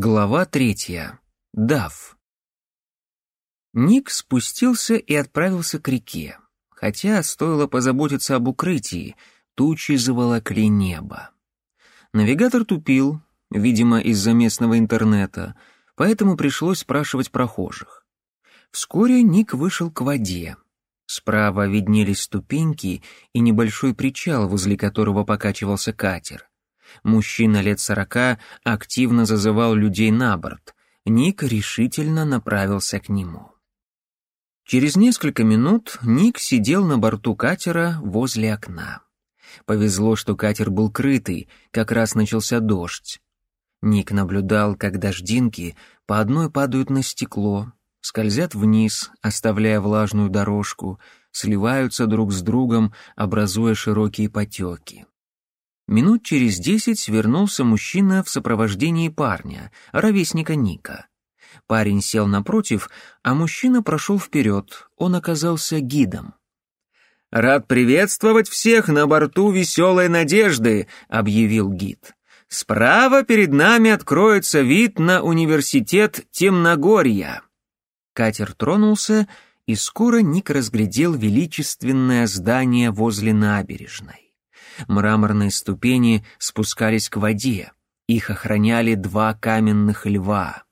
Глава третья. Дав. Ник спустился и отправился к реке. Хотя стоило позаботиться об укрытии, тучи заволокли небо. Навигатор тупил, видимо, из-за местного интернета, поэтому пришлось спрашивать прохожих. Вскоре Ник вышел к воде. Справа виднелись ступеньки и небольшой причал, возле которого покачивался катер. Мужчина лет сорока активно зазывал людей на борт. Ник решительно направился к нему. Через несколько минут Ник сидел на борту катера возле окна. Повезло, что катер был крытый, как раз начался дождь. Ник наблюдал, как дождинки по одной падают на стекло, скользят вниз, оставляя влажную дорожку, сливаются друг с другом, образуя широкие потеки. Минут через десять вернулся мужчина в сопровождении парня, ровесника Ника. Парень сел напротив, а мужчина прошел вперед, он оказался гидом. «Рад приветствовать всех на борту «Веселой надежды», — объявил гид. «Справа перед нами откроется вид на университет Темногорья». Катер тронулся, и скоро Ник разглядел величественное здание возле набережной. Мраморные ступени спускались к воде. Их охраняли два каменных льва.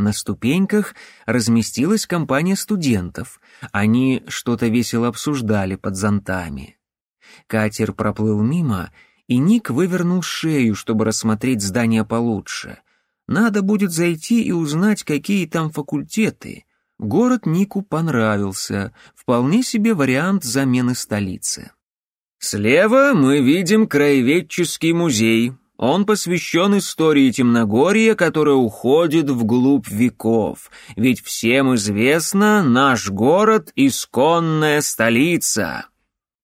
На ступеньках разместилась компания студентов. Они что-то весело обсуждали под зонтами. Катер проплыл мимо, и Ник вывернул шею, чтобы рассмотреть здание получше. Надо будет зайти и узнать, какие там факультеты. Город Нику понравился, вполне себе вариант замены столицы. Слева мы видим краеведческий музей. Он посвящен истории Темногорья, которая уходит вглубь веков. Ведь всем известно, наш город — исконная столица.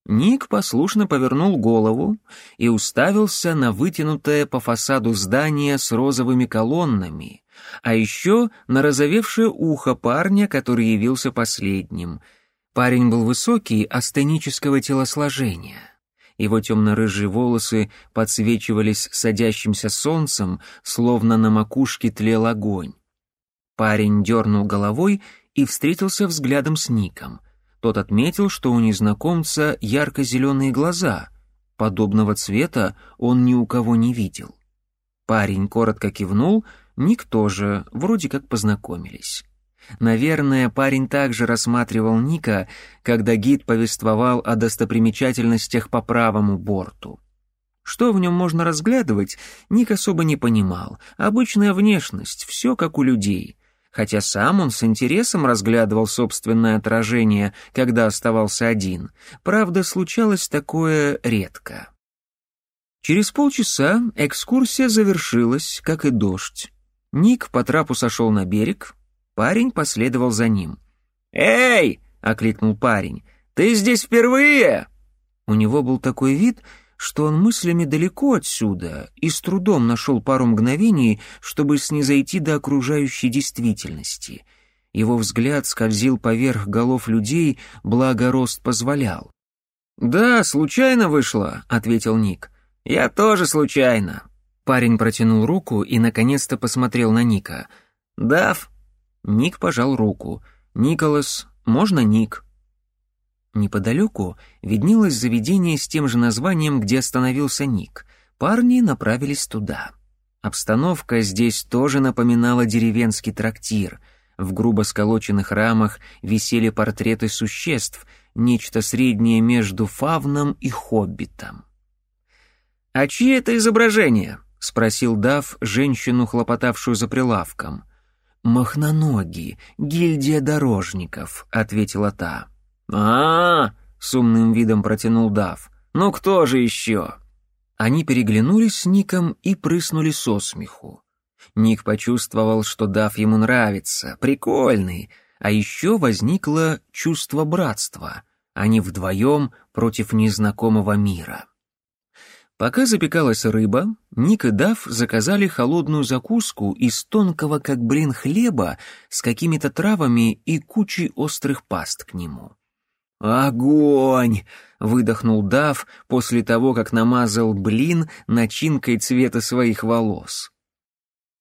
Ник послушно повернул голову и уставился на вытянутое по фасаду здание с розовыми колоннами, а еще на разовевшее ухо парня, который явился последним — Парень был высокий, астенического телосложения. Его темно-рыжие волосы подсвечивались садящимся солнцем, словно на макушке тлел огонь. Парень дернул головой и встретился взглядом с Ником. Тот отметил, что у незнакомца ярко-зеленые глаза. Подобного цвета он ни у кого не видел. Парень коротко кивнул, Ник тоже, вроде как познакомились. Наверное, парень также рассматривал Ника, когда гид повествовал о достопримечательностях по правому борту. Что в нем можно разглядывать, Ник особо не понимал. Обычная внешность, все как у людей. Хотя сам он с интересом разглядывал собственное отражение, когда оставался один. Правда, случалось такое редко. Через полчаса экскурсия завершилась, как и дождь. Ник по трапу сошел на берег, Парень последовал за ним. «Эй!» — окликнул парень. «Ты здесь впервые?» У него был такой вид, что он мыслями далеко отсюда и с трудом нашел пару мгновений, чтобы снизойти до окружающей действительности. Его взгляд скользил поверх голов людей, благо рост позволял. «Да, случайно вышло», — ответил Ник. «Я тоже случайно». Парень протянул руку и наконец-то посмотрел на Ника. «Дав, Ник пожал руку. «Николас, можно Ник?» Неподалеку виднелось заведение с тем же названием, где остановился Ник. Парни направились туда. Обстановка здесь тоже напоминала деревенский трактир. В грубо сколоченных рамах висели портреты существ, нечто среднее между фавном и хоббитом. «А чьи это изображения?» — спросил Дав женщину, хлопотавшую за прилавком — «Махноноги, гильдия дорожников», — ответила та. а, -а, -а с умным видом протянул Дав. «Ну кто же еще?» Они переглянулись с Ником и прыснули со смеху. Ник почувствовал, что Дав ему нравится, прикольный, а еще возникло чувство братства. Они вдвоем против незнакомого мира. Пока запекалась рыба, Ник и Дав заказали холодную закуску из тонкого, как блин, хлеба с какими-то травами и кучей острых паст к нему. «Огонь!» — выдохнул Дав после того, как намазал блин начинкой цвета своих волос.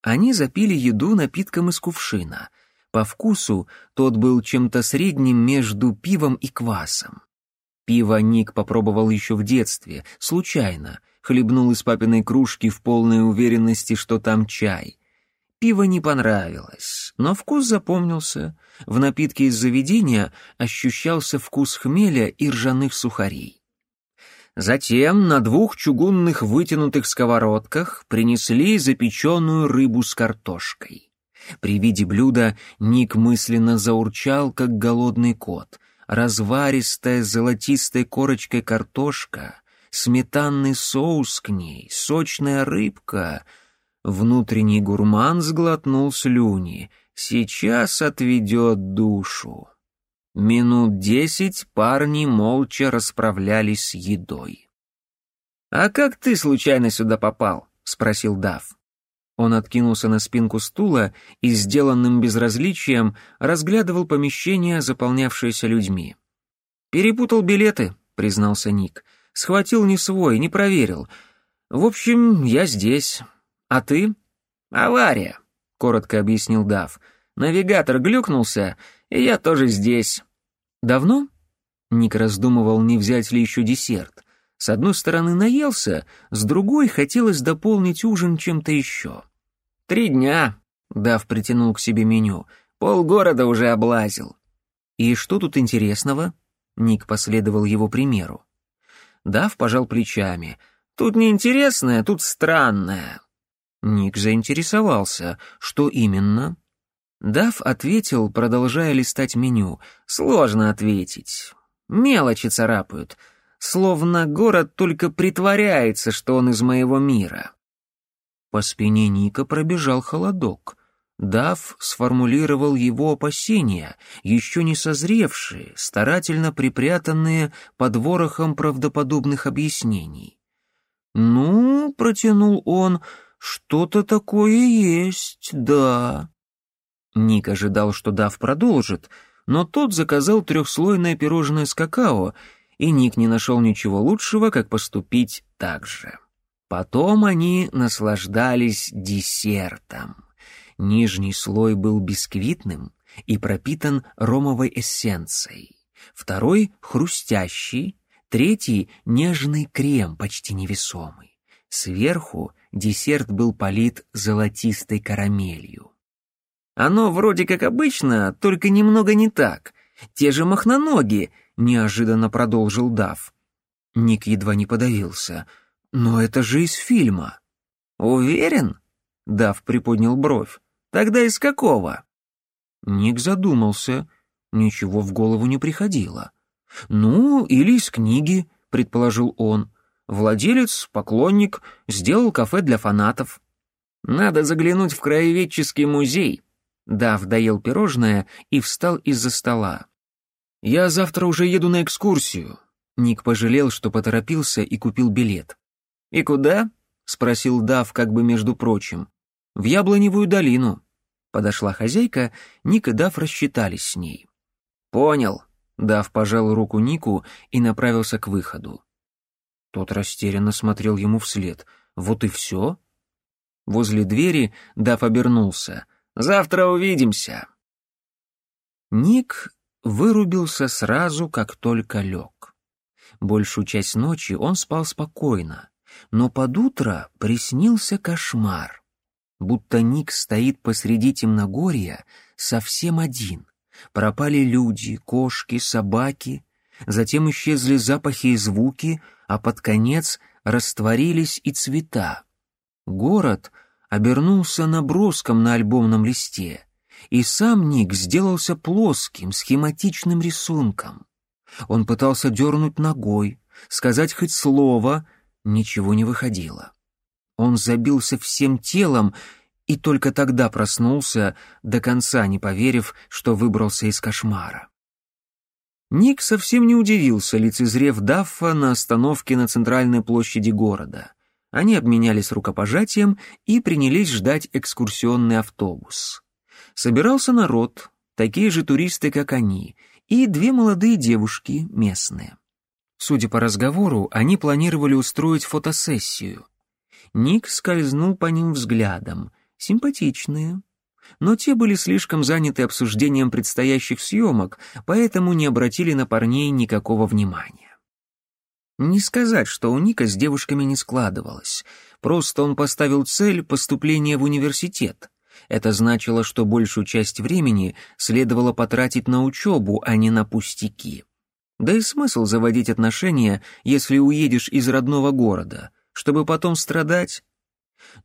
Они запили еду напитком из кувшина. По вкусу тот был чем-то средним между пивом и квасом. Пиво Ник попробовал еще в детстве, случайно, хлебнул из папиной кружки в полной уверенности, что там чай. Пиво не понравилось, но вкус запомнился. В напитке из заведения ощущался вкус хмеля и ржаных сухарей. Затем на двух чугунных вытянутых сковородках принесли запеченную рыбу с картошкой. При виде блюда Ник мысленно заурчал, как голодный кот. Разваристая золотистой корочкой картошка, сметанный соус к ней, сочная рыбка. Внутренний гурман сглотнул слюни. Сейчас отведет душу. Минут десять парни молча расправлялись с едой. «А как ты случайно сюда попал?» — спросил Дав. Он откинулся на спинку стула и, сделанным безразличием, разглядывал помещение, заполнявшееся людьми. «Перепутал билеты», — признался Ник. «Схватил не свой, не проверил. В общем, я здесь. А ты?» «Авария», — коротко объяснил Дав. «Навигатор глюкнулся, и я тоже здесь. Давно? Ник раздумывал, не взять ли еще десерт. С одной стороны наелся, с другой хотелось дополнить ужин чем-то еще. «Три дня», — Дав притянул к себе меню, — «полгорода уже облазил». «И что тут интересного?» Ник последовал его примеру. Дав пожал плечами. «Тут не интересное, тут странное». Ник заинтересовался. «Что именно?» Дав ответил, продолжая листать меню. «Сложно ответить. Мелочи царапают. Словно город только притворяется, что он из моего мира». По спине Ника пробежал холодок. Дав сформулировал его опасения, еще не созревшие, старательно припрятанные под ворохом правдоподобных объяснений. «Ну, — протянул он, — что-то такое есть, да». Ник ожидал, что Дав продолжит, но тот заказал трехслойное пирожное с какао, и Ник не нашел ничего лучшего, как поступить так же. Потом они наслаждались десертом. Нижний слой был бисквитным и пропитан ромовой эссенцией. Второй — хрустящий, третий — нежный крем, почти невесомый. Сверху десерт был полит золотистой карамелью. Оно вроде как обычно, только немного не так. Те же махноноги, неожиданно продолжил Дав. Ник едва не подавился. Но это же из фильма. Уверен? Дав приподнял бровь. Тогда из какого? Ник задумался. Ничего в голову не приходило. Ну, или из книги, предположил он. Владелец, поклонник, сделал кафе для фанатов. Надо заглянуть в краеведческий музей, Дав доел пирожное и встал из-за стола. «Я завтра уже еду на экскурсию». Ник пожалел, что поторопился и купил билет. «И куда?» — спросил Дав как бы между прочим. «В Яблоневую долину». Подошла хозяйка, Ник и Дав рассчитались с ней. «Понял». Дав пожал руку Нику и направился к выходу. Тот растерянно смотрел ему вслед. «Вот и все?» Возле двери Дав обернулся — Завтра увидимся». Ник вырубился сразу, как только лег. Большую часть ночи он спал спокойно, но под утро приснился кошмар. Будто Ник стоит посреди темногорья совсем один. Пропали люди, кошки, собаки, затем исчезли запахи и звуки, а под конец растворились и цвета. Город — обернулся наброском на альбомном листе, и сам Ник сделался плоским, схематичным рисунком. Он пытался дернуть ногой, сказать хоть слово, ничего не выходило. Он забился всем телом и только тогда проснулся, до конца не поверив, что выбрался из кошмара. Ник совсем не удивился, лицезрев Даффа на остановке на центральной площади города. Они обменялись рукопожатием и принялись ждать экскурсионный автобус. Собирался народ, такие же туристы, как они, и две молодые девушки местные. Судя по разговору, они планировали устроить фотосессию. Ник скользнул по ним взглядом. Симпатичные. Но те были слишком заняты обсуждением предстоящих съемок, поэтому не обратили на парней никакого внимания. Не сказать, что у Ника с девушками не складывалось. Просто он поставил цель поступления в университет. Это значило, что большую часть времени следовало потратить на учебу, а не на пустяки. Да и смысл заводить отношения, если уедешь из родного города, чтобы потом страдать?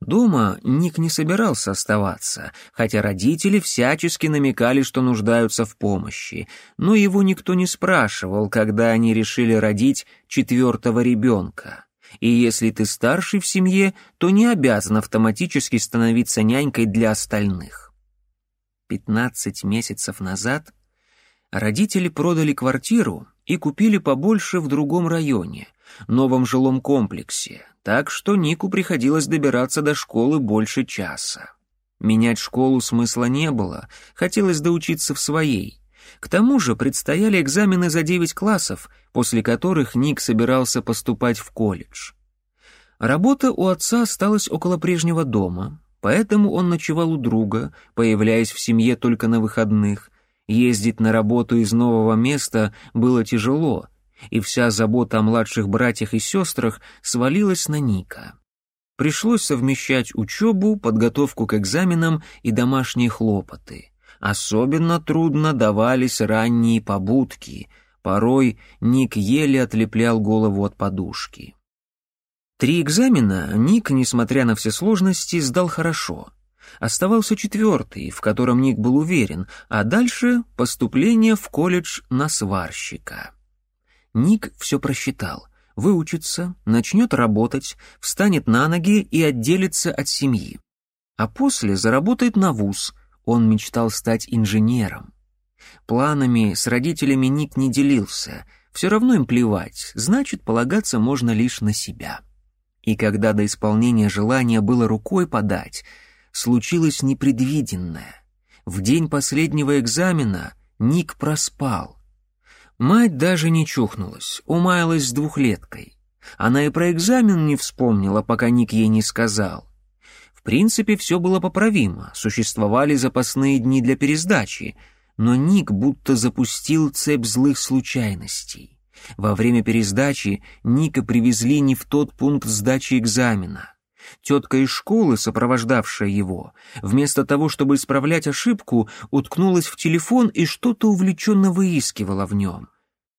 Дома Ник не собирался оставаться, хотя родители всячески намекали, что нуждаются в помощи, но его никто не спрашивал, когда они решили родить четвертого ребенка. И если ты старший в семье, то не обязан автоматически становиться нянькой для остальных. Пятнадцать месяцев назад родители продали квартиру и купили побольше в другом районе, новом жилом комплексе, так что Нику приходилось добираться до школы больше часа. Менять школу смысла не было, хотелось доучиться в своей. К тому же предстояли экзамены за девять классов, после которых Ник собирался поступать в колледж. Работа у отца осталась около прежнего дома, поэтому он ночевал у друга, появляясь в семье только на выходных, Ездить на работу из нового места было тяжело, и вся забота о младших братьях и сестрах свалилась на Ника. Пришлось совмещать учебу, подготовку к экзаменам и домашние хлопоты. Особенно трудно давались ранние побудки. Порой Ник еле отлеплял голову от подушки. Три экзамена Ник, несмотря на все сложности, сдал хорошо — Оставался четвертый, в котором Ник был уверен, а дальше поступление в колледж на сварщика. Ник все просчитал. Выучится, начнет работать, встанет на ноги и отделится от семьи. А после заработает на вуз. Он мечтал стать инженером. Планами с родителями Ник не делился. Все равно им плевать, значит, полагаться можно лишь на себя. И когда до исполнения желания было рукой подать — случилось непредвиденное. В день последнего экзамена Ник проспал. Мать даже не чухнулась, умаялась с двухлеткой. Она и про экзамен не вспомнила, пока Ник ей не сказал. В принципе, все было поправимо, существовали запасные дни для пересдачи, но Ник будто запустил цепь злых случайностей. Во время пересдачи Ника привезли не в тот пункт сдачи экзамена. Тетка из школы, сопровождавшая его, вместо того, чтобы исправлять ошибку, уткнулась в телефон и что-то увлеченно выискивала в нем.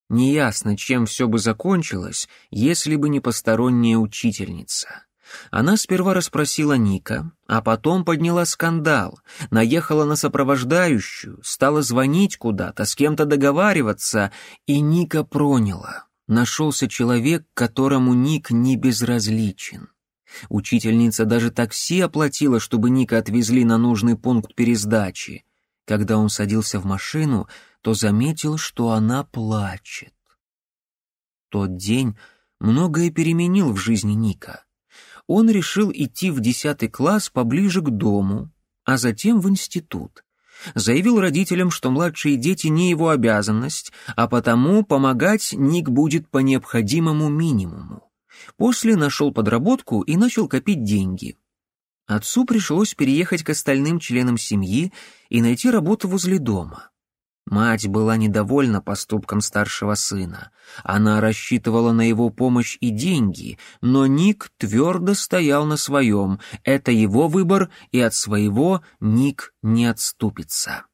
Неясно, чем все бы закончилось, если бы не посторонняя учительница. Она сперва расспросила Ника, а потом подняла скандал, наехала на сопровождающую, стала звонить куда-то, с кем-то договариваться, и Ника проняла. Нашелся человек, которому Ник не безразличен. Учительница даже такси оплатила, чтобы Ника отвезли на нужный пункт пересдачи. Когда он садился в машину, то заметил, что она плачет. Тот день многое переменил в жизни Ника. Он решил идти в десятый класс поближе к дому, а затем в институт. Заявил родителям, что младшие дети не его обязанность, а потому помогать Ник будет по необходимому минимуму. После нашел подработку и начал копить деньги. Отцу пришлось переехать к остальным членам семьи и найти работу возле дома. Мать была недовольна поступком старшего сына. Она рассчитывала на его помощь и деньги, но Ник твердо стоял на своем. Это его выбор, и от своего Ник не отступится.